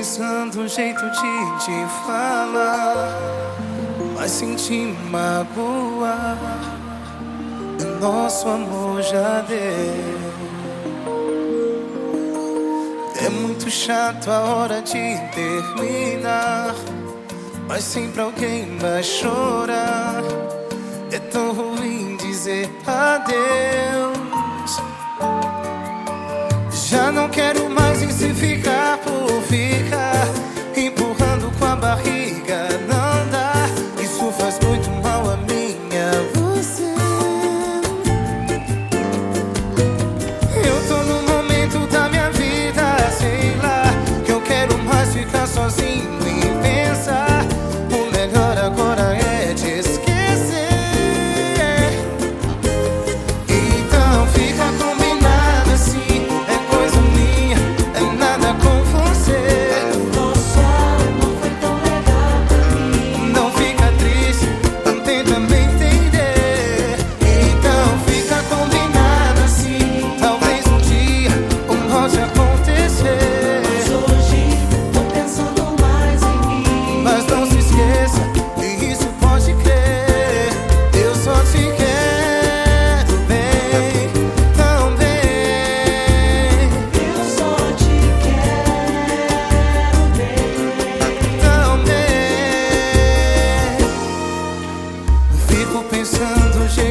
pensando um jeito de te falar, mas senti magoar. Nosso amor já deu. É muito chato a hora de terminar, mas sempre alguém vai chorar. É tão ruim dizer adeus.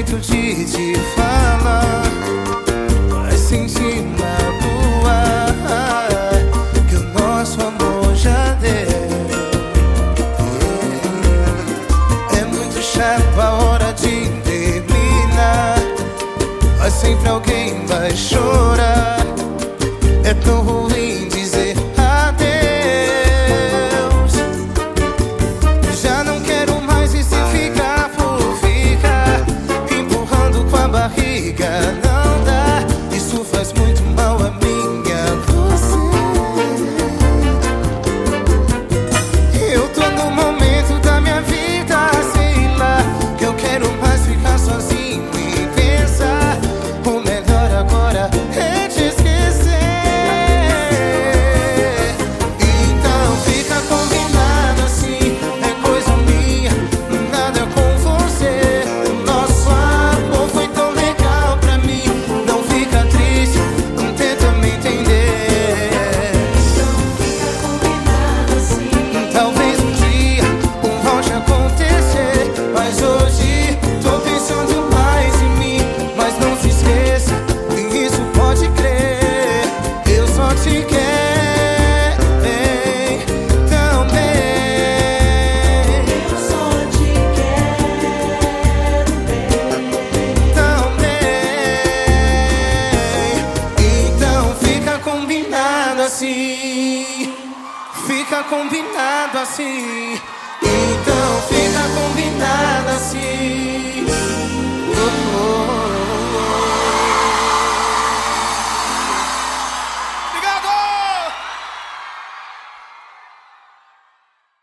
jeito de te falar. Faz sentir na rua Que o nosso amor já deu. É muito chato a hora de terminar. Mas sempre alguém vai chorar combinado assim. Fica combinado assim.